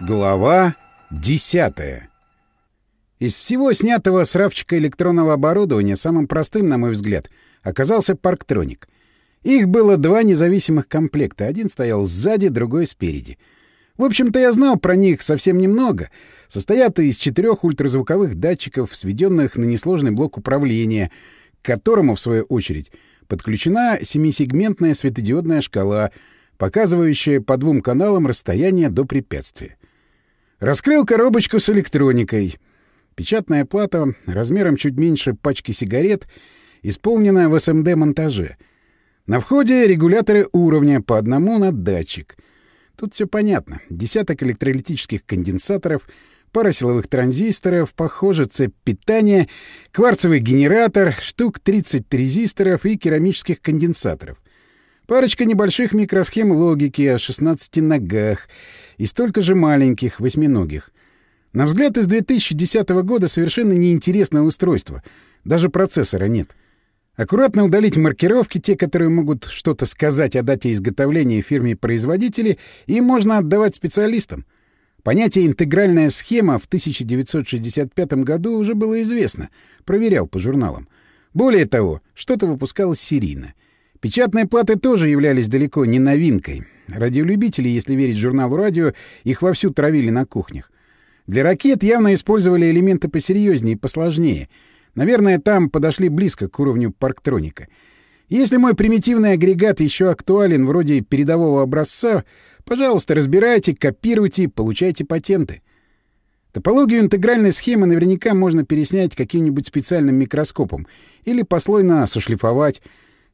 Глава десятая Из всего снятого с равчика электронного оборудования самым простым, на мой взгляд, оказался парктроник. Их было два независимых комплекта. Один стоял сзади, другой спереди. В общем-то, я знал про них совсем немного. Состоят из четырех ультразвуковых датчиков, сведенных на несложный блок управления, к которому, в свою очередь, подключена семисегментная светодиодная шкала, показывающая по двум каналам расстояние до препятствия. Раскрыл коробочку с электроникой. Печатная плата размером чуть меньше пачки сигарет, исполненная в СМД-монтаже. На входе регуляторы уровня по одному на датчик. Тут все понятно. Десяток электролитических конденсаторов, пара силовых транзисторов, похоже, цепь питания, кварцевый генератор, штук 30 резисторов и керамических конденсаторов. Парочка небольших микросхем логики о 16 ногах и столько же маленьких, восьминогих. На взгляд из 2010 года совершенно неинтересное устройство. Даже процессора нет. Аккуратно удалить маркировки, те, которые могут что-то сказать о дате изготовления фирме-производителя, и можно отдавать специалистам. Понятие «интегральная схема» в 1965 году уже было известно, проверял по журналам. Более того, что-то выпускалось серийно — Печатные платы тоже являлись далеко не новинкой. Радиолюбители, если верить журналу «Радио», их вовсю травили на кухнях. Для ракет явно использовали элементы посерьезнее и посложнее. Наверное, там подошли близко к уровню парктроника. Если мой примитивный агрегат еще актуален вроде передового образца, пожалуйста, разбирайте, копируйте, получайте патенты. Топологию интегральной схемы наверняка можно переснять каким-нибудь специальным микроскопом или послойно сошлифовать,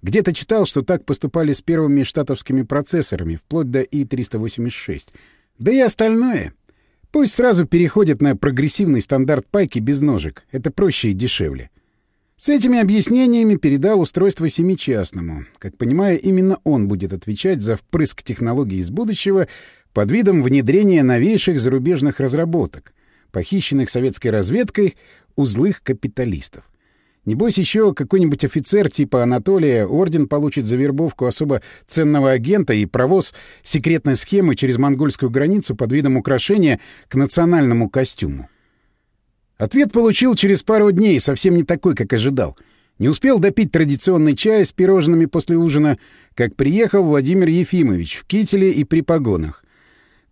где-то читал, что так поступали с первыми штатовскими процессорами, вплоть до И-386. Да и остальное. Пусть сразу переходят на прогрессивный стандарт пайки без ножек. Это проще и дешевле. С этими объяснениями передал устройство семичастному. Как понимаю, именно он будет отвечать за впрыск технологий из будущего под видом внедрения новейших зарубежных разработок, похищенных советской разведкой у злых капиталистов. Небось, еще какой-нибудь офицер типа Анатолия орден получит за вербовку особо ценного агента и провоз секретной схемы через монгольскую границу под видом украшения к национальному костюму. Ответ получил через пару дней, совсем не такой, как ожидал. Не успел допить традиционный чай с пирожными после ужина, как приехал Владимир Ефимович в кителе и при погонах.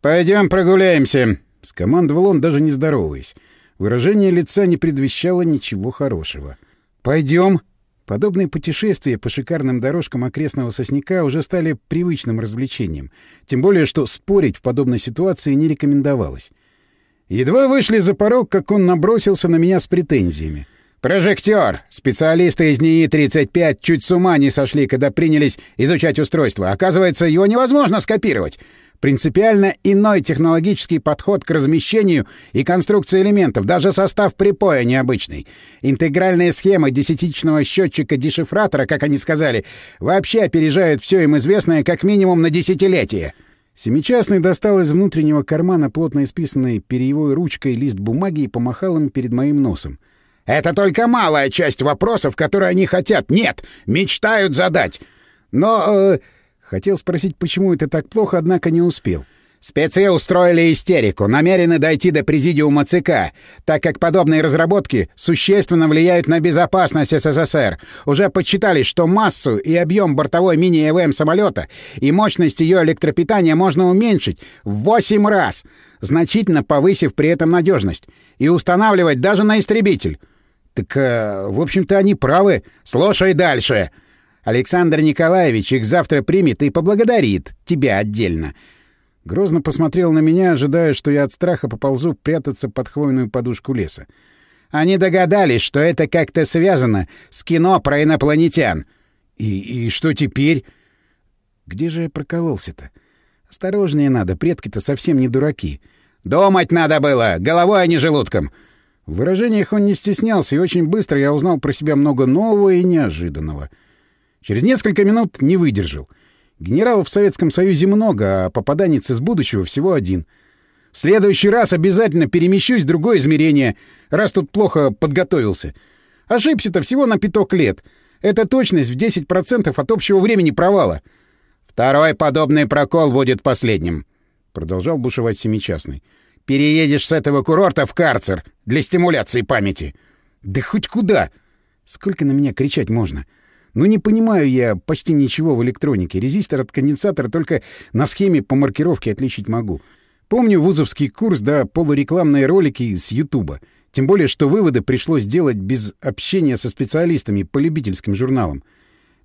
«Пойдем прогуляемся», — скомандовал он, даже не здороваясь. Выражение лица не предвещало ничего хорошего. — «Пойдем». Подобные путешествия по шикарным дорожкам окрестного сосняка уже стали привычным развлечением, тем более что спорить в подобной ситуации не рекомендовалось. Едва вышли за порог, как он набросился на меня с претензиями. «Прожектор! Специалисты из НИИ-35 чуть с ума не сошли, когда принялись изучать устройство. Оказывается, его невозможно скопировать. Принципиально иной технологический подход к размещению и конструкции элементов, даже состав припоя необычный. Интегральные схемы десятичного счетчика-дешифратора, как они сказали, вообще опережают все им известное как минимум на десятилетие. Семичастный достал из внутреннего кармана плотно исписанной перьевой ручкой лист бумаги и помахал им перед моим носом. «Это только малая часть вопросов, которые они хотят, нет, мечтают задать. Но...» э, Хотел спросить, почему это так плохо, однако не успел. Спецы устроили истерику, намерены дойти до президиума ЦК, так как подобные разработки существенно влияют на безопасность СССР. Уже подсчитали, что массу и объем бортовой мини-ЭВМ самолета и мощность ее электропитания можно уменьшить в 8 раз, значительно повысив при этом надежность, и устанавливать даже на истребитель. Так, э, в общем-то, они правы. Слушай дальше. Александр Николаевич их завтра примет и поблагодарит тебя отдельно. Грозно посмотрел на меня, ожидая, что я от страха поползу прятаться под хвойную подушку леса. Они догадались, что это как-то связано с кино про инопланетян. И, и что теперь? Где же я прокололся-то? Осторожнее надо, предки-то совсем не дураки. Думать надо было, головой, а не желудком. В выражениях он не стеснялся, и очень быстро я узнал про себя много нового и неожиданного — Через несколько минут не выдержал. Генералов в Советском Союзе много, а попаданец из будущего всего один. В следующий раз обязательно перемещусь в другое измерение, раз тут плохо подготовился. Ошибся-то всего на пяток лет. Это точность в 10% от общего времени провала. Второй подобный прокол будет последним. — продолжал бушевать семичастный. «Переедешь с этого курорта в карцер для стимуляции памяти». «Да хоть куда!» Сколько на меня кричать можно? Ну, не понимаю я почти ничего в электронике. Резистор от конденсатора только на схеме по маркировке отличить могу. Помню вузовский курс да полурекламные ролики с Ютуба. Тем более, что выводы пришлось делать без общения со специалистами по любительским журналам.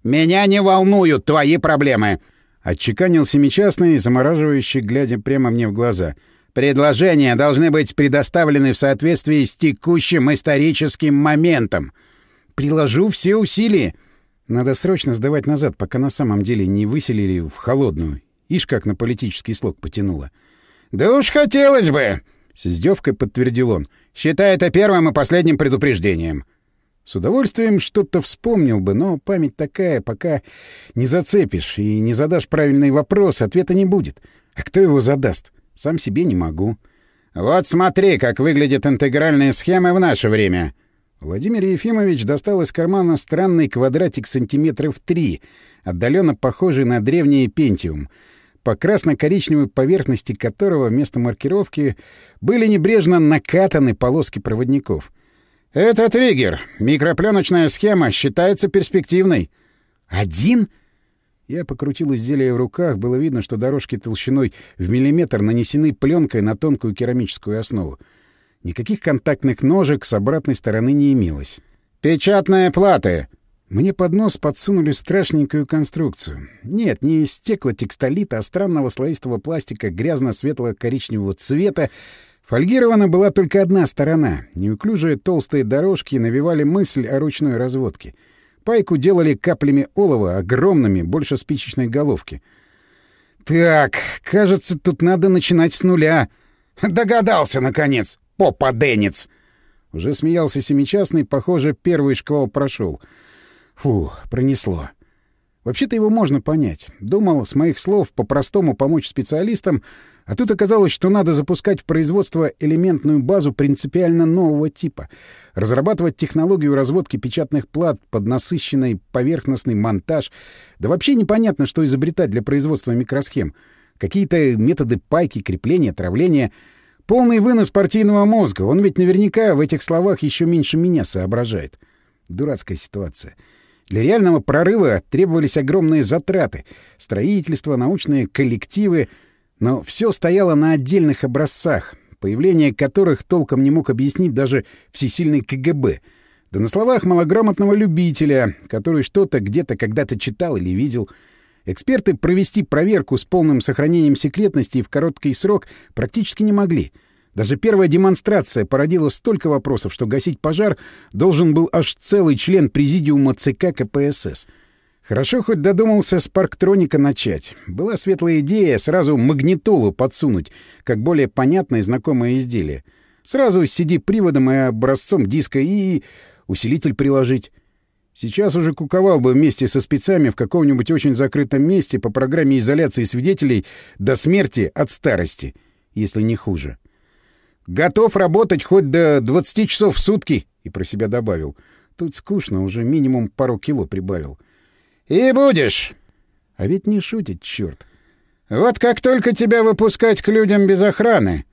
«Меня не волнуют твои проблемы!» — отчеканил семичастный, замораживающий, глядя прямо мне в глаза. «Предложения должны быть предоставлены в соответствии с текущим историческим моментом. Приложу все усилия. Надо срочно сдавать назад, пока на самом деле не выселили в холодную. Ишь, как на политический слог потянуло». «Да уж хотелось бы!» — с издевкой подтвердил он. «Считай это первым и последним предупреждением». С удовольствием что-то вспомнил бы, но память такая, пока не зацепишь и не задашь правильный вопрос, ответа не будет. А кто его задаст? Сам себе не могу. «Вот смотри, как выглядят интегральные схемы в наше время!» Владимир Ефимович достал из кармана странный квадратик сантиметров три, отдаленно похожий на древний пентиум, по красно-коричневой поверхности которого вместо маркировки были небрежно накатаны полоски проводников — «Это триггер. Микропленочная схема считается перспективной». «Один?» Я покрутил изделие в руках. Было видно, что дорожки толщиной в миллиметр нанесены пленкой на тонкую керамическую основу. Никаких контактных ножек с обратной стороны не имелось. «Печатные платы!» Мне под нос подсунули страшненькую конструкцию. Нет, не из стеклотекстолита, а странного слоистого пластика грязно-светлого коричневого цвета Фольгирована была только одна сторона. Неуклюжие толстые дорожки навевали мысль о ручной разводке. Пайку делали каплями олова, огромными, больше спичечной головки. «Так, кажется, тут надо начинать с нуля». «Догадался, наконец, попаденец!» Уже смеялся семичастный, похоже, первый шквал прошел. Фу, пронесло. Вообще-то его можно понять. Думал, с моих слов, по-простому помочь специалистам, а тут оказалось, что надо запускать в производство элементную базу принципиально нового типа, разрабатывать технологию разводки печатных плат под насыщенный поверхностный монтаж. Да вообще непонятно, что изобретать для производства микросхем. Какие-то методы пайки, крепления, травления. Полный вынос партийного мозга. Он ведь наверняка в этих словах еще меньше меня соображает. Дурацкая ситуация. — для реального прорыва требовались огромные затраты, строительство, научные коллективы, но все стояло на отдельных образцах, появление которых толком не мог объяснить даже всесильный КГБ. Да на словах малограмотного любителя, который что-то где-то когда-то читал или видел. Эксперты провести проверку с полным сохранением секретности в короткий срок практически не могли — даже первая демонстрация породила столько вопросов, что гасить пожар должен был аж целый член президиума ЦК КПСС. Хорошо хоть додумался с парктроника начать. Была светлая идея сразу магнитолу подсунуть, как более понятное и знакомое изделие. Сразу с CD-приводом и образцом диска и... усилитель приложить. Сейчас уже куковал бы вместе со спецами в каком-нибудь очень закрытом месте по программе изоляции свидетелей до смерти от старости, если не хуже. Готов работать хоть до 20 часов в сутки, и про себя добавил. Тут скучно, уже минимум пару кило прибавил. И будешь. А ведь не шутит, черт. Вот как только тебя выпускать к людям без охраны.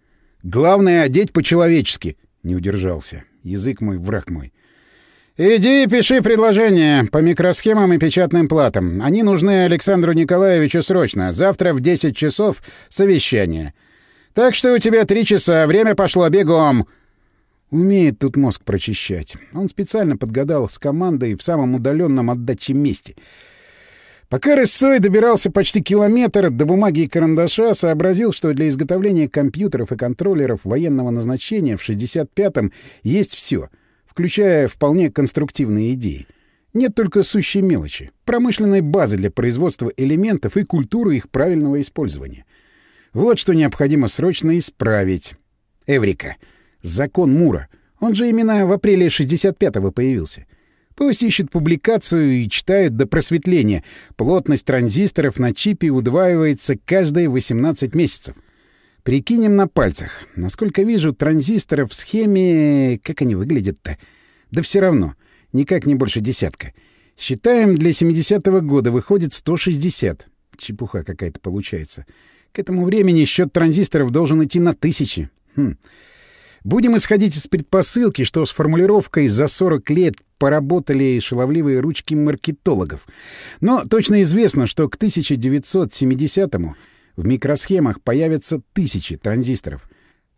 Главное — одеть по-человечески. Не удержался. Язык мой, враг мой. «Иди пиши предложения по микросхемам и печатным платам. Они нужны Александру Николаевичу срочно. Завтра в 10 часов совещание. Так что у тебя три часа, время пошло бегом!» Умеет тут мозг прочищать. Он специально подгадал с командой в самом удаленном от дачи месте. Пока Рессой добирался почти километр до бумаги и карандаша, сообразил, что для изготовления компьютеров и контроллеров военного назначения в 65-м есть все, включая вполне конструктивные идеи. Нет только сущей мелочи — промышленной базы для производства элементов и культуры их правильного использования — вот что необходимо срочно исправить. Эврика. Закон Мура. Он же именно в апреле 65-го появился. Пусть ищут публикацию и читают до просветления. Плотность транзисторов на чипе удваивается каждые 18 месяцев. Прикинем на пальцах. Насколько вижу, транзисторов в схеме... Как они выглядят-то? Да все равно. Никак не больше десятка. Считаем, для 70-го года выходит 160. Чепуха какая-то получается. К этому времени счет транзисторов должен идти на тысячи. Хм. Будем исходить из предпосылки, что с формулировкой «за 40 лет поработали шаловливые ручки маркетологов. Но точно известно, что к 1970-му в микросхемах появятся тысячи транзисторов,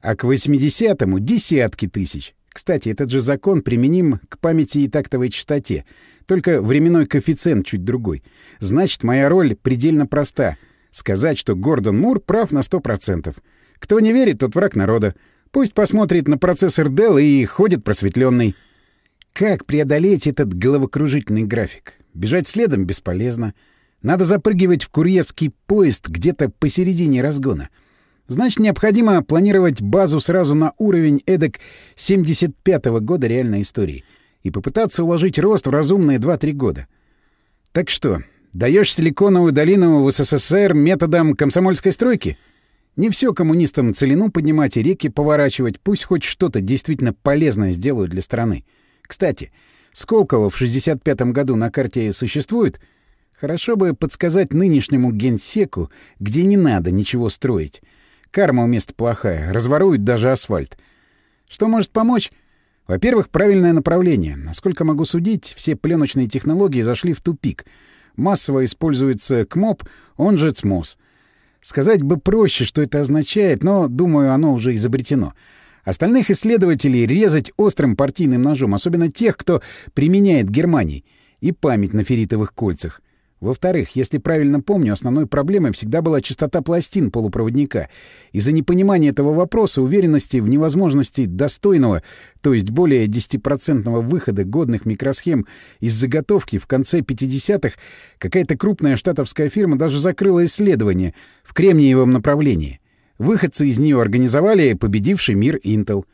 а к 80-му — десятки тысяч. Кстати, этот же закон применим к памяти и тактовой частоте, только временной коэффициент чуть другой. Значит, моя роль предельно проста — сказать, что Гордон Мур прав на 100%. Кто не верит, тот враг народа. Пусть посмотрит на процессор Dell и ходит просветленный. Как преодолеть этот головокружительный график? Бежать следом бесполезно. Надо запрыгивать в курьерский поезд где-то посередине разгона. Значит, необходимо планировать базу сразу на уровень эдак 75-го года реальной истории и попытаться уложить рост в разумные 2-3 года. Так что, даешь силиконовую долину в СССР методом комсомольской стройки — не все коммунистам целину поднимать и реки поворачивать, пусть хоть что-то действительно полезное сделают для страны. Кстати, Сколково в 65-м году на карте существует? Хорошо бы подсказать нынешнему генсеку, где не надо ничего строить. Карма у места плохая, разворуют даже асфальт. Что может помочь? Во-первых, правильное направление. Насколько могу судить, все пленочные технологии зашли в тупик. Массово используется КМОП, он же ЦМОС — Сказать бы проще, что это означает, но, думаю, оно уже изобретено. Остальных исследователей резать острым партийным ножом, особенно тех, кто применяет Германии, и память на ферритовых кольцах. Во-вторых, если правильно помню, основной проблемой всегда была частота пластин полупроводника. Из-за непонимания этого вопроса, уверенности в невозможности достойного, то есть более 10% выхода годных микросхем из заготовки в конце 50-х, какая-то крупная штатовская фирма даже закрыла исследование в кремниевом направлении. Выходцы из нее организовали победивший мир Intel.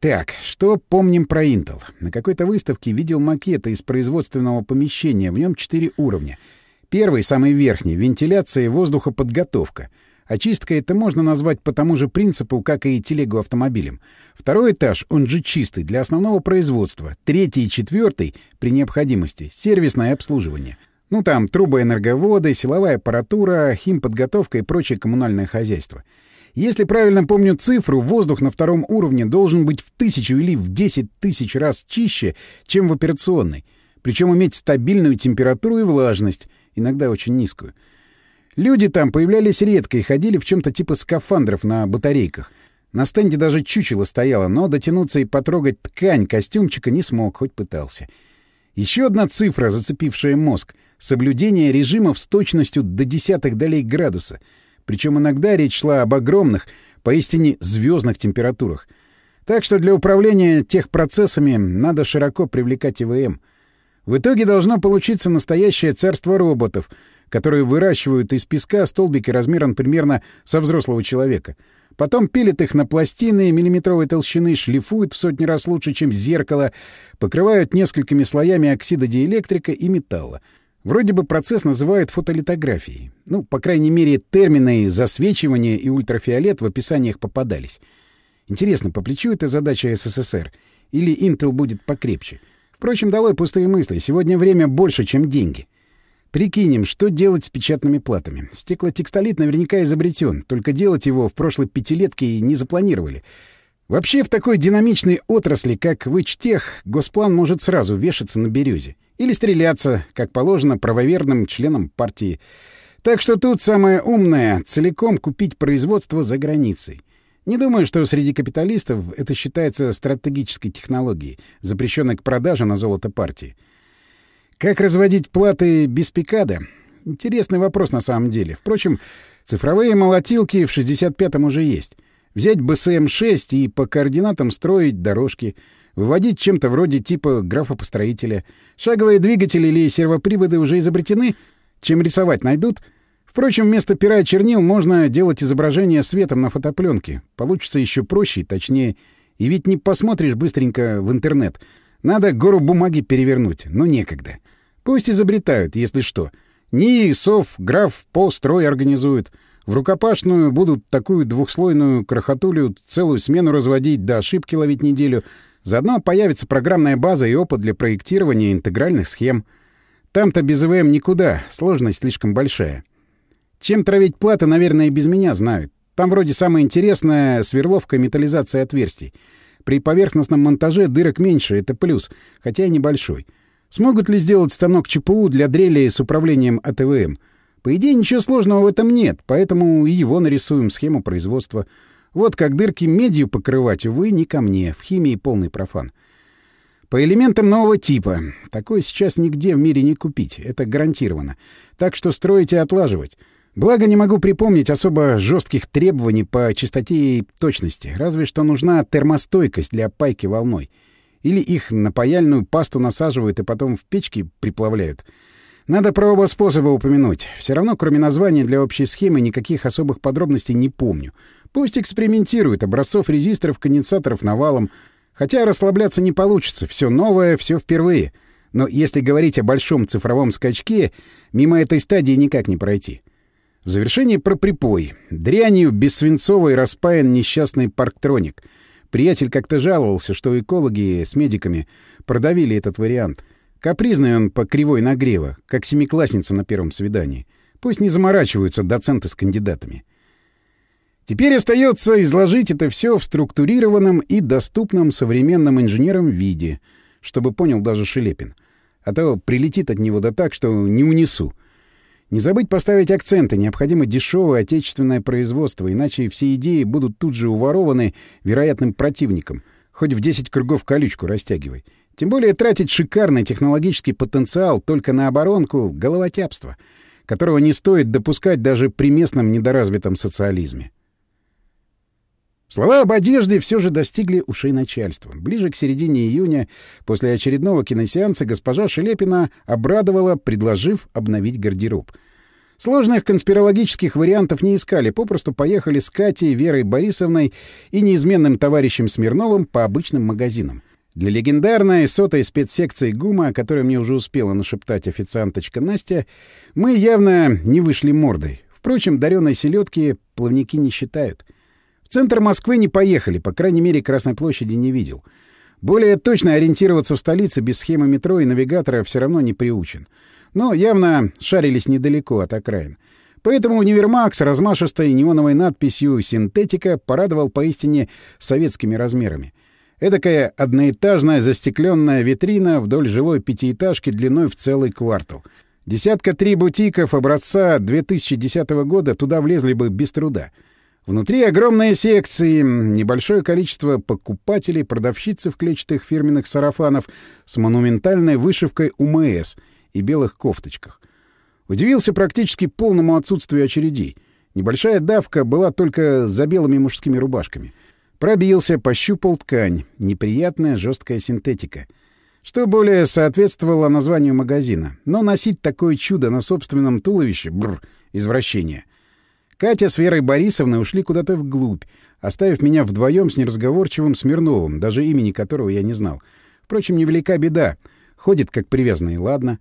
Так, что помним про Intel? На какой-то выставке видел макеты из производственного помещения, в нем четыре уровня — Первый, самый верхний, вентиляция и воздухоподготовка. Очистка это можно назвать по тому же принципу, как и телегу автомобилем. Второй этаж, он же чистый, для основного производства. Третий и четвертый, при необходимости, сервисное обслуживание. Ну там трубы энерговоды, силовая аппаратура, химподготовка и прочее коммунальное хозяйство. Если правильно помню цифру, воздух на втором уровне должен быть в тысячу или в десять тысяч раз чище, чем в операционной. Причем иметь стабильную температуру и влажность — иногда очень низкую. Люди там появлялись редко и ходили в чем-то типа скафандров на батарейках. На стенде даже чучело стояло, но дотянуться и потрогать ткань костюмчика не смог, хоть пытался. Еще одна цифра, зацепившая мозг — соблюдение режимов с точностью до десятых долей градуса. Причем иногда речь шла об огромных, поистине звездных температурах. Так что для управления тех процессами надо широко привлекать ИВМ — в итоге должно получиться настоящее царство роботов, которые выращивают из песка столбики размером примерно со взрослого человека. Потом пилят их на пластины миллиметровой толщины, шлифуют в сотни раз лучше, чем зеркало, покрывают несколькими слоями оксида диэлектрика и металла. Вроде бы процесс называют фотолитографией. Ну, по крайней мере, термины «засвечивание» и «ультрафиолет» в описаниях попадались. Интересно, по плечу эта задача СССР? Или Intel будет покрепче? — Впрочем, долой пустые мысли. Сегодня время больше, чем деньги. Прикинем, что делать с печатными платами. Стеклотекстолит наверняка изобретен, только делать его в прошлой пятилетке не запланировали. Вообще, в такой динамичной отрасли, как вычтех, госплан может сразу вешаться на березе. Или стреляться, как положено, правоверным членам партии. Так что тут самое умное — целиком купить производство за границей. Не думаю, что среди капиталистов это считается стратегической технологией, запрещенной к продаже на золото партии. Как разводить платы без пикада? Интересный вопрос на самом деле. Впрочем, цифровые молотилки в 65-м уже есть. Взять БСМ-6 и по координатам строить дорожки, выводить чем-то вроде типа графа-построителя. Шаговые двигатели или сервоприводы уже изобретены, чем рисовать найдут — Впрочем, вместо пера и чернил можно делать изображение светом на фотопленке. Получится еще проще и точнее. И ведь не посмотришь быстренько в интернет. Надо гору бумаги перевернуть, но некогда. Пусть изобретают, если что. НИИ, СОВ, граф, по строй организуют. В рукопашную будут такую двухслойную крохотулю целую смену разводить, да ошибки ловить неделю. Заодно появится программная база и опыт для проектирования интегральных схем. Там-то без ИВМ никуда, сложность слишком большая. Чем травить платы, наверное, и без меня знают. Там вроде самое интересное — сверловка металлизация отверстий. При поверхностном монтаже дырок меньше, это плюс, хотя и небольшой. Смогут ли сделать станок ЧПУ для дрели с управлением АТВМ? По идее, ничего сложного в этом нет, поэтому и его нарисуем, схему производства. Вот как дырки медью покрывать, увы, не ко мне, в химии полный профан. По элементам нового типа. Такое сейчас нигде в мире не купить, это гарантированно. Так что строить и отлаживать. Благо не могу припомнить особо жестких требований по частоте и точности, разве что нужна термостойкость для пайки волной. Или их на паяльную пасту насаживают и потом в печке приплавляют. Надо про оба способа упомянуть. Все равно, кроме названия для общей схемы, никаких особых подробностей не помню. Пусть экспериментируют, образцов резисторов, конденсаторов навалом. Хотя расслабляться не получится. Все новое, все впервые. Но если говорить о большом цифровом скачке, мимо этой стадии никак не пройти. В завершении про припой. Дрянью бессвинцовой распаян несчастный парктроник. Приятель как-то жаловался, что экологи с медиками продавили этот вариант. Капризный он по кривой нагрева, как семиклассница на первом свидании. Пусть не заморачиваются доценты с кандидатами. Теперь остается изложить это все в структурированном и доступном современным инженерам виде, чтобы понял даже Шелепин. А то прилетит от него да так, что не унесу. Не забыть поставить акценты. Необходимо дешевое отечественное производство, иначе все идеи будут тут же уворованы вероятным противником. Хоть в 10 кругов колючку растягивай. Тем более тратить шикарный технологический потенциал только на оборонку — головотяпство, которого не стоит допускать даже при местном недоразвитом социализме. Слова об одежде все же достигли ушей начальства. Ближе к середине июня, после очередного киносеанса, госпожа Шелепина обрадовала, предложив обновить гардероб. Сложных конспирологических вариантов не искали, попросту поехали с Катей, Верой Борисовной и неизменным товарищем Смирновым по обычным магазинам. Для легендарной сотой спецсекции ГУМа, о которой мне уже успела нашептать официанточка Настя, мы явно не вышли мордой. Впрочем, дареной селедки плавники не считают — в центр Москвы не поехали, по крайней мере, Красной площади не видел. Более точно ориентироваться в столице без схемы метро и навигатора все равно не приучен. Но явно шарились недалеко от окраин. Поэтому универмаг с размашистой неоновой надписью «Синтетика» порадовал поистине советскими размерами. Эдакая одноэтажная застекленная витрина вдоль жилой пятиэтажки длиной в целый квартал. Десятка три бутиков образца 2010 года туда влезли бы без труда — Внутри огромные секции, небольшое количество покупателей, продавщицы в клетчатых фирменных сарафанов с монументальной вышивкой УМС и белых кофточках. Удивился практически полному отсутствию очередей. Небольшая давка была только за белыми мужскими рубашками. Пробился, пощупал ткань. Неприятная жесткая синтетика. Что более соответствовало названию магазина. Но носить такое чудо на собственном туловище — бррр, извращение — Катя с Верой Борисовной ушли куда-то вглубь, оставив меня вдвоем с неразговорчивым Смирновым, даже имени которого я не знал. Впрочем, невелика беда. Ходит как привязанный, ладно.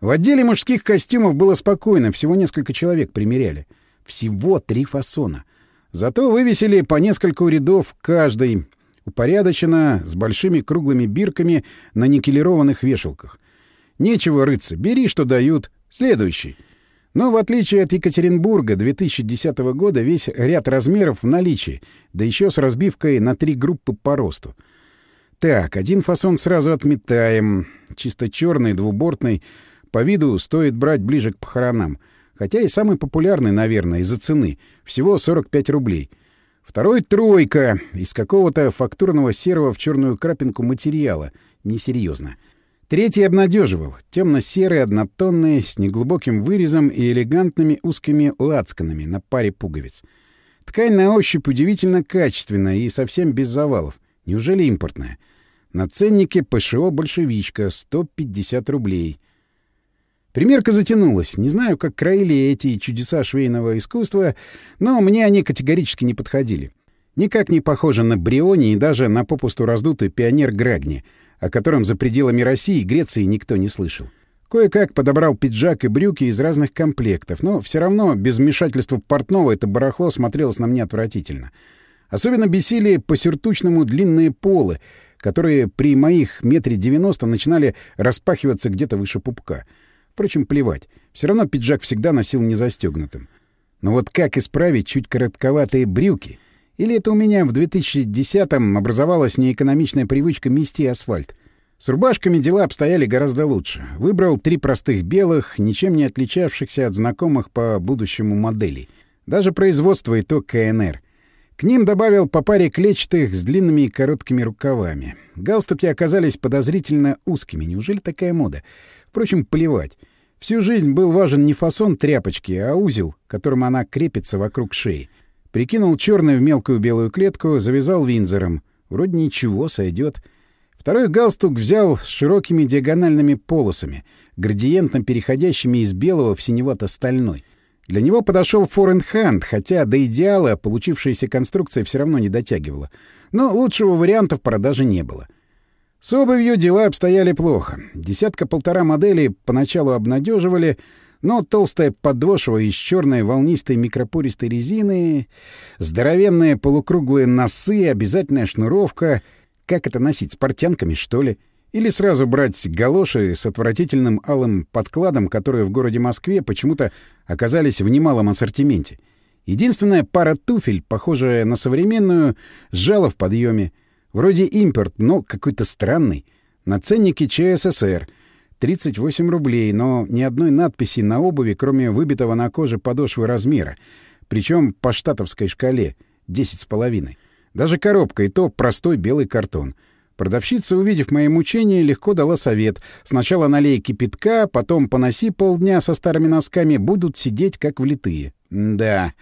В отделе мужских костюмов было спокойно, всего несколько человек примеряли. Всего три фасона. Зато вывесили по нескольку рядов каждый, упорядоченно, с большими круглыми бирками на никелированных вешалках. Нечего рыться, бери, что дают. Следующий — но в отличие от Екатеринбурга 2010 года весь ряд размеров в наличии, да еще с разбивкой на три группы по росту. Так, один фасон сразу отметаем. Чисто черный, двубортный. По виду стоит брать ближе к похоронам. Хотя и самый популярный, наверное, из-за цены. Всего 45 рублей. Второй — тройка. Из какого-то фактурного серого в черную крапинку материала. Несерьезно. Третий обнадеживал. Темно-серый, однотонный, с неглубоким вырезом и элегантными узкими лацканами на паре пуговиц. Ткань на ощупь удивительно качественная и совсем без завалов. Неужели импортная? На ценнике ПШО «Большевичка» 150 рублей. Примерка затянулась. Не знаю, как краили эти чудеса швейного искусства, но мне они категорически не подходили. Никак не похожи на Бриони и даже на попусту раздутый пионер Грагни — о котором за пределами России и Греции никто не слышал. Кое-как подобрал пиджак и брюки из разных комплектов, но все равно без вмешательства портного это барахло смотрелось на мне отвратительно. Особенно бесили по-сюртучному длинные полы, которые при моих метре девяносто начинали распахиваться где-то выше пупка. Впрочем, плевать. Все равно пиджак всегда носил не застегнутым. Но вот как исправить чуть коротковатые брюки? Или это у меня в 2010-м образовалась неэкономичная привычка мести асфальт? С рубашками дела обстояли гораздо лучше. Выбрал три простых белых, ничем не отличавшихся от знакомых по будущему моделей. Даже производство и то КНР. К ним добавил по паре клетчатых с длинными и короткими рукавами. Галстуки оказались подозрительно узкими. Неужели такая мода? Впрочем, плевать. Всю жизнь был важен не фасон тряпочки, а узел, которым она крепится вокруг шеи. Прикинул черный в мелкую белую клетку, завязал винзором. Вроде ничего, сойдет. Второй галстук взял с широкими диагональными полосами, градиентно переходящими из белого в синевато-стальной. Для него подошел форенханд, хотя до идеала получившаяся конструкция все равно не дотягивала. Но лучшего варианта в продаже не было. С обувью дела обстояли плохо. Десятка-полтора моделей поначалу обнадеживали, но толстая подошва из черной волнистой микропористой резины, здоровенные полукруглые носы, обязательная шнуровка. Как это носить, с портянками, что ли? — или сразу брать галоши с отвратительным алым подкладом, которые в городе Москве почему-то оказались в немалом ассортименте. Единственная пара туфель, похожая на современную, сжала в подъеме. Вроде импорт, но какой-то странный. На ценнике ЧССР. 38 рублей, но ни одной надписи на обуви, кроме выбитого на коже подошвы размера. Причем по штатовской шкале — 10,5. Даже коробка, и то простой белый картон — Продавщица, увидев мои мучения, легко дала совет. Сначала налей кипятка, потом поноси полдня со старыми носками, будут сидеть как влитые. Да,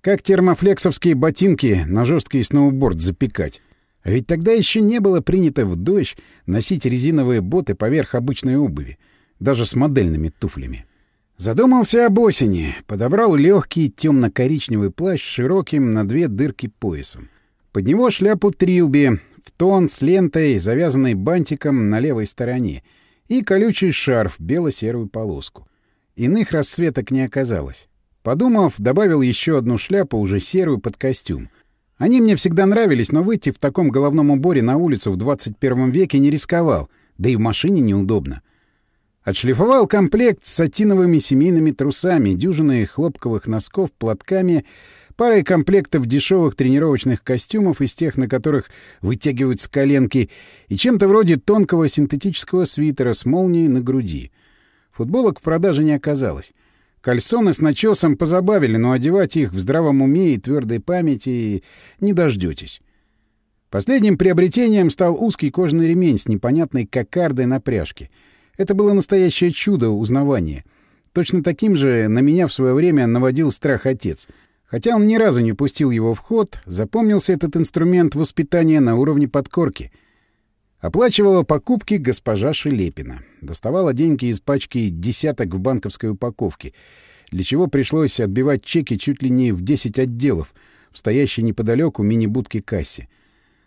как термофлексовские ботинки на жесткий сноуборд запекать. А ведь тогда еще не было принято в дождь носить резиновые боты поверх обычной обуви, даже с модельными туфлями. Задумался об осени. Подобрал легкий темно-коричневый плащ широким на две дырки поясом. Под него шляпу трилби, в тон с лентой, завязанной бантиком на левой стороне, и колючий шарф, бело-серую полоску. Иных расцветок не оказалось. Подумав, добавил еще одну шляпу, уже серую, под костюм. Они мне всегда нравились, но выйти в таком головном уборе на улицу в 21 веке не рисковал, да и в машине неудобно. Отшлифовал комплект с сатиновыми семейными трусами, дюжиной хлопковых носков, платками, парой комплектов дешевых тренировочных костюмов из тех, на которых вытягиваются коленки, и чем-то вроде тонкого синтетического свитера с молнией на груди. Футболок в продаже не оказалось. Кальсоны с начесом позабавили, но одевать их в здравом уме и твердой памяти не дождетесь. Последним приобретением стал узкий кожаный ремень с непонятной кокардой на пряжке. Это было настоящее чудо узнавания. Точно таким же на меня в свое время наводил страх отец — Хотя он ни разу не пустил его в ход, запомнился этот инструмент воспитания на уровне подкорки. Оплачивала покупки госпожа Шелепина. Доставала деньги из пачки десяток в банковской упаковке, для чего пришлось отбивать чеки чуть ли не в 10 отделов, в стоящей неподалеку мини-будке кассе.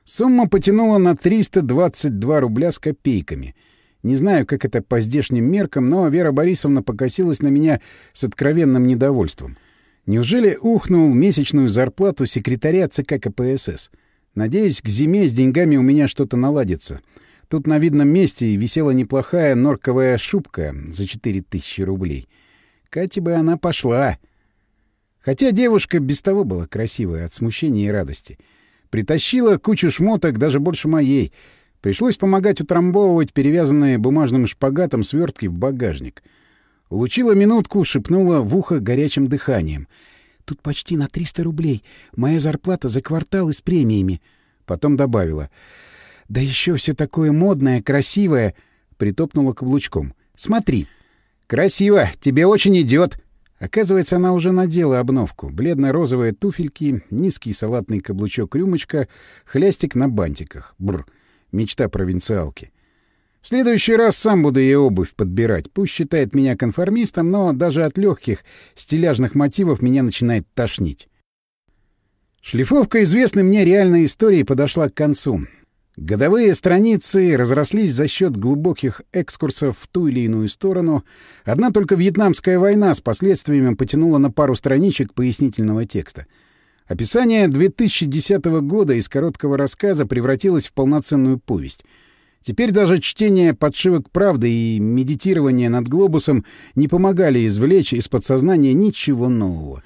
Сумма потянула на 322 рубля с копейками. Не знаю, как это по здешним меркам, но Вера Борисовна покосилась на меня с откровенным недовольством — Неужели ухнул месячную зарплату секретаря ЦК КПСС? Надеюсь, к зиме с деньгами у меня что-то наладится. Тут на видном месте висела неплохая норковая шубка за четыре тысячи рублей. Кате бы она пошла. Хотя девушка без того была красивая от смущения и радости. Притащила кучу шмоток, даже больше моей. Пришлось помогать утрамбовывать перевязанные бумажным шпагатом свертки в багажник — Улучила минутку, шепнула в ухо горячим дыханием. «Тут почти на триста рублей. Моя зарплата за квартал и с премиями». Потом добавила. «Да еще все такое модное, красивое!» Притопнула каблучком. «Смотри!» «Красиво! Тебе очень идет!» Оказывается, она уже надела обновку. Бледно-розовые туфельки, низкий салатный каблучок-рюмочка, хлястик на бантиках. Бр. Мечта провинциалки. В следующий раз сам буду ей обувь подбирать. Пусть считает меня конформистом, но даже от легких стиляжных мотивов меня начинает тошнить. Шлифовка известной мне реальной истории подошла к концу. Годовые страницы разрослись за счет глубоких экскурсов в ту или иную сторону. Одна только Вьетнамская война с последствиями потянула на пару страничек пояснительного текста. Описание 2010 года из короткого рассказа превратилось в полноценную повесть — Теперь даже чтение подшивок правды и медитирование над глобусом не помогали извлечь из подсознания ничего нового.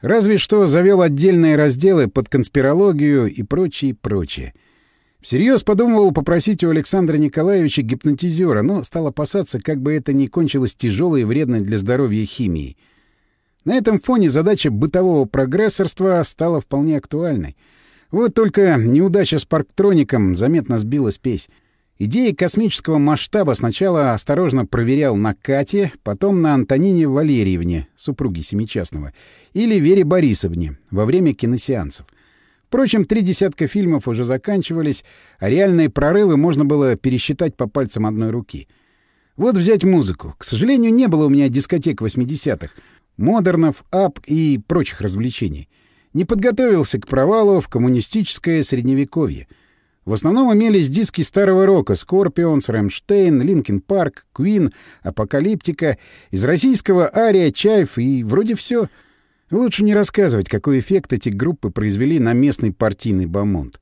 Разве что завел отдельные разделы под конспирологию и прочее, прочее. Всерьез подумывал попросить у Александра Николаевича гипнотизера, но стал опасаться, как бы это ни кончилось тяжелой и вредной для здоровья химией. На этом фоне задача бытового прогрессорства стала вполне актуальной. Вот только неудача с парктроником заметно сбила спесь. Идеи космического масштаба сначала осторожно проверял на Кате, потом на Антонине Валерьевне, супруге Семичастного, или Вере Борисовне во время киносеансов. Впрочем, три десятка фильмов уже заканчивались, а реальные прорывы можно было пересчитать по пальцам одной руки. Вот взять музыку. К сожалению, не было у меня дискотек 80-х, модернов, ап и прочих развлечений. Не подготовился к провалу в коммунистическое средневековье — в основном имелись диски старого рока Scorpions, Rammstein, Linkin Park, Queen, Апокалиптика, из российского Ария, Чайф и вроде все. Лучше не рассказывать, какой эффект эти группы произвели на местный партийный бомонд.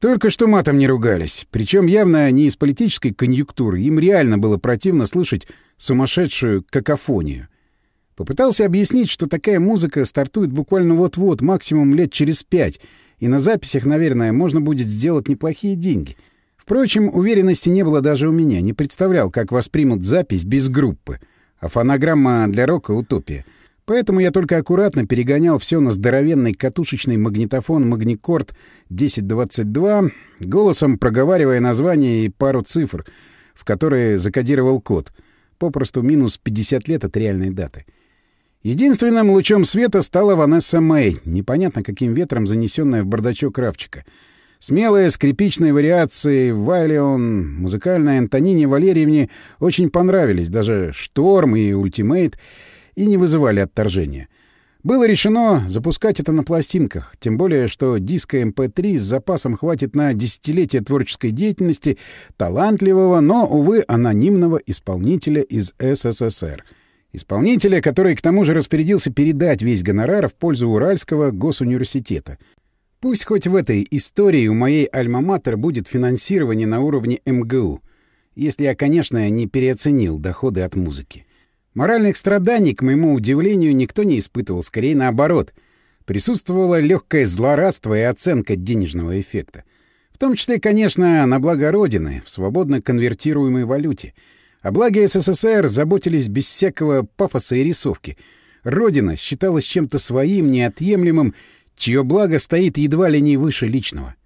Только что матом не ругались, причем явно не из политической конъюнктуры, им реально было противно слышать сумасшедшую какофонию. Попытался объяснить, что такая музыка стартует буквально вот-вот, максимум лет через пять — и на записях, наверное, можно будет сделать неплохие деньги. Впрочем, уверенности не было даже у меня. Не представлял, как воспримут запись без группы. А фонограмма для рока — утопия. Поэтому я только аккуратно перегонял все на здоровенный катушечный магнитофон «Магникорд 1022», голосом проговаривая название и пару цифр, в которые закодировал код. Попросту минус 50 лет от реальной даты. — Единственным лучом света стала Ванесса Мэй, непонятно каким ветром занесенная в бардачок Равчика. Смелые скрипичные вариации «Violin», музыкальной Антонине Валерьевне очень понравились, даже «Шторм» и «Ultimate», и не вызывали отторжения. Было решено запускать это на пластинках, тем более, что диска MP3 эм с запасом хватит на десятилетие творческой деятельности талантливого, но, увы, анонимного исполнителя из СССР — Исполнителя, который к тому же распорядился передать весь гонорар в пользу Уральского госуниверситета. Пусть хоть в этой истории у моей альма-матер будет финансирование на уровне МГУ, если я, конечно, не переоценил доходы от музыки. Моральных страданий, к моему удивлению, никто не испытывал, скорее наоборот. Присутствовало легкое злорадство и оценка денежного эффекта. В том числе, конечно, на благо Родины, в свободно конвертируемой валюте — о благе СССР заботились без всякого пафоса и рисовки. Родина считалась чем-то своим, неотъемлемым, чье благо стоит едва ли не выше личного.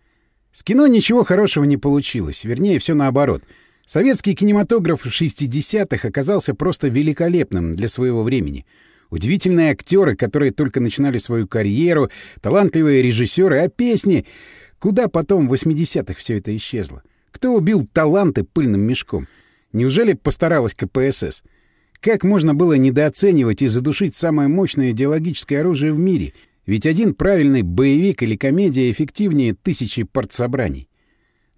С кино ничего хорошего не получилось, вернее, все наоборот. Советский кинематограф 60-х оказался просто великолепным для своего времени. Удивительные актеры, которые только начинали свою карьеру, талантливые режиссеры, а песни... Куда потом в 80-х все это исчезло? Кто убил таланты пыльным мешком? Неужели постаралась КПСС? Как можно было недооценивать и задушить самое мощное идеологическое оружие в мире? Ведь один правильный боевик или комедия эффективнее тысячи партсобраний.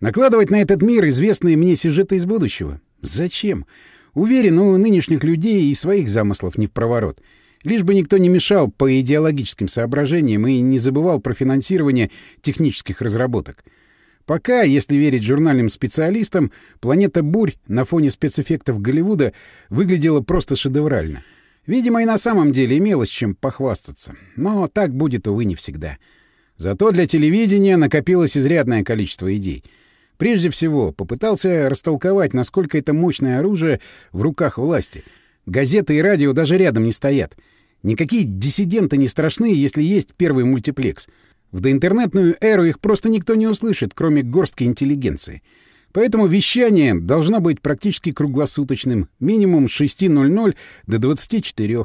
Накладывать на этот мир известные мне сюжеты из будущего? Зачем? Уверен, у нынешних людей и своих замыслов не в проворот. Лишь бы никто не мешал по идеологическим соображениям и не забывал про финансирование технических разработок. Пока, если верить журнальным специалистам, планета Бурь на фоне спецэффектов Голливуда выглядела просто шедеврально. Видимо, и на самом деле имелось чем похвастаться. Но так будет, увы, не всегда. Зато для телевидения накопилось изрядное количество идей. Прежде всего, попытался растолковать, насколько это мощное оружие в руках власти. Газеты и радио даже рядом не стоят. Никакие диссиденты не страшны, если есть первый мультиплекс. В доинтернетную эру их просто никто не услышит, кроме горстки интеллигенции. Поэтому вещание должно быть практически круглосуточным, минимум с 6.00 до 24.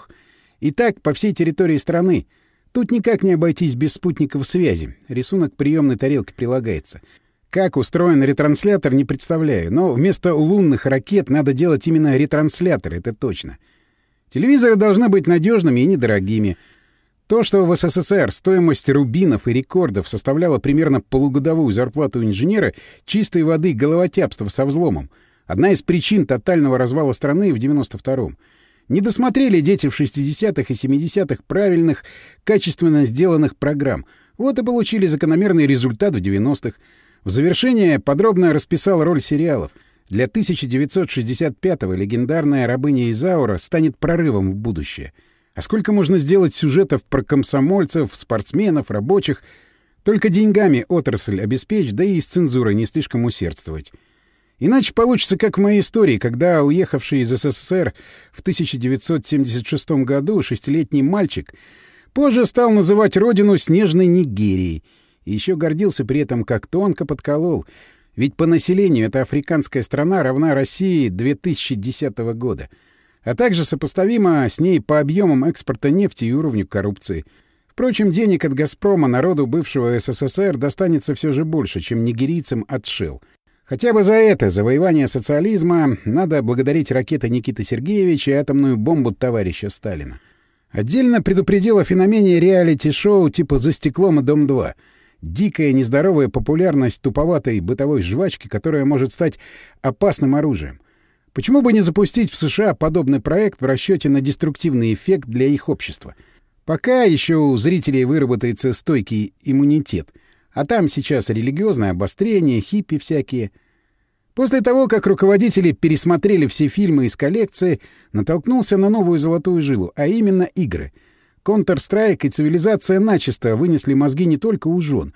И так по всей территории страны. Тут никак не обойтись без спутников связи. Рисунок приемной тарелки прилагается. Как устроен ретранслятор, не представляю, но вместо лунных ракет надо делать именно ретранслятор, это точно. Телевизоры должны быть надежными и недорогими — то, что в СССР стоимость рубинов и рекордов составляла примерно полугодовую зарплату инженера, чистой воды головотяпство со взломом. Одна из причин тотального развала страны в 92-м. Не досмотрели дети в 60-х и 70-х правильных, качественно сделанных программ. Вот и получили закономерный результат в 90-х. В завершение подробно расписал роль сериалов. Для 1965-го легендарная рабыня Изаура станет прорывом в будущее — А сколько можно сделать сюжетов про комсомольцев, спортсменов, рабочих? Только деньгами отрасль обеспечь, да и с цензурой не слишком усердствовать. Иначе получится, как в моей истории, когда уехавший из СССР в 1976 году шестилетний мальчик позже стал называть родину снежной Нигерией и еще гордился при этом, как тонко подколол, ведь по населению эта африканская страна равна России 2010 года, а также сопоставима с ней по объемам экспорта нефти и уровню коррупции. Впрочем, денег от «Газпрома» народу бывшего СССР достанется все же больше, чем нигерийцам от «Шелл», Хотя бы за это завоевание социализма надо благодарить ракеты Никиты Сергеевича и атомную бомбу товарища Сталина. Отдельно предупредил о феномене реалити-шоу типа «За стеклом» и «Дом-2». Дикая нездоровая популярность туповатой бытовой жвачки, которая может стать опасным оружием. Почему бы не запустить в США подобный проект в расчете на деструктивный эффект для их общества? Пока еще у зрителей выработается стойкий иммунитет — а там сейчас религиозное обострение, хиппи всякие. После того, как руководители пересмотрели все фильмы из коллекции, натолкнулся на новую золотую жилу, а именно игры. Counter-Strike и цивилизация начисто вынесли мозги не только у жен.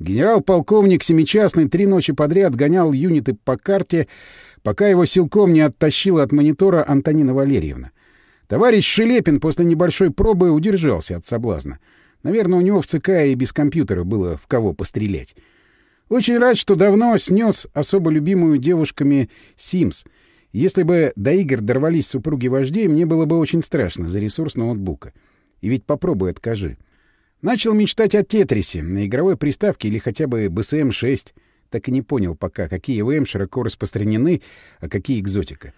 Генерал-полковник Семичастный три ночи подряд гонял юниты по карте, пока его силком не оттащила от монитора Антонина Валерьевна. Товарищ Шелепин после небольшой пробы удержался от соблазна. Наверное, у него в ЦК и без компьютера было в кого пострелять. Очень рад, что давно снес особо любимую девушками Симс. Если бы до игр дорвались супруги вождей, мне было бы очень страшно за ресурс ноутбука. И ведь попробуй откажи. Начал мечтать о Тетрисе, на игровой приставке или хотя бы БСМ-6. Так и не понял пока, какие ВМ широко распространены, а какие экзотика.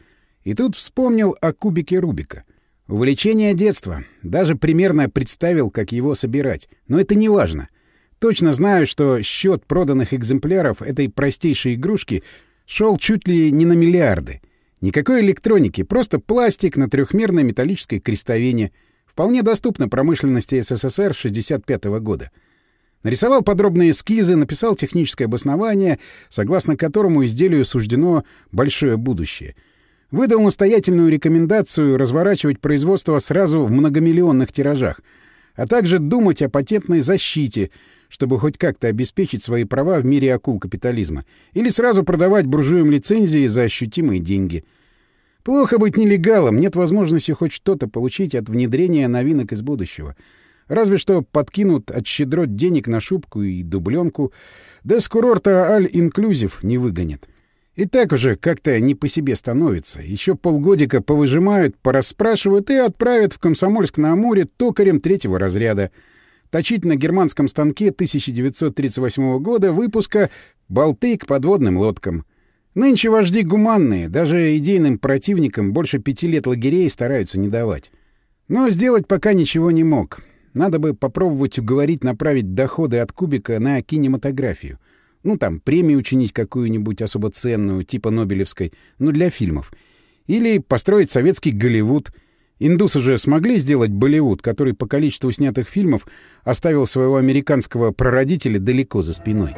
И тут вспомнил о кубике Рубика — Увлечение детства. Даже примерно представил, как его собирать. Но это не важно. Точно знаю, что счет проданных экземпляров этой простейшей игрушки шел чуть ли не на миллиарды. Никакой электроники, просто пластик на трехмерной металлической крестовине. Вполне доступно промышленности СССР 65 -го года. Нарисовал подробные эскизы, написал техническое обоснование, согласно которому изделию суждено большое будущее — выдал настоятельную рекомендацию разворачивать производство сразу в многомиллионных тиражах, а также думать о патентной защите, чтобы хоть как-то обеспечить свои права в мире акул капитализма, или сразу продавать буржуям лицензии за ощутимые деньги. Плохо быть нелегалом, нет возможности хоть что-то получить от внедрения новинок из будущего. Разве что подкинут от щедрот денег на шубку и дубленку, да с курорта Аль-Инклюзив не выгонят. И так уже как-то не по себе становится. Еще полгодика повыжимают, порасспрашивают и отправят в Комсомольск-на-Амуре токарем третьего разряда. Точить на германском станке 1938 года выпуска «Болты к подводным лодкам». Нынче вожди гуманные, даже идейным противникам больше пяти лет лагерей стараются не давать. Но сделать пока ничего не мог. Надо бы попробовать уговорить направить доходы от кубика на кинематографию. Ну, там, премию учинить какую-нибудь особо ценную, типа Нобелевской, ну, для фильмов. Или построить советский Голливуд. Индусы же смогли сделать Болливуд, который по количеству снятых фильмов оставил своего американского прародителя далеко за спиной.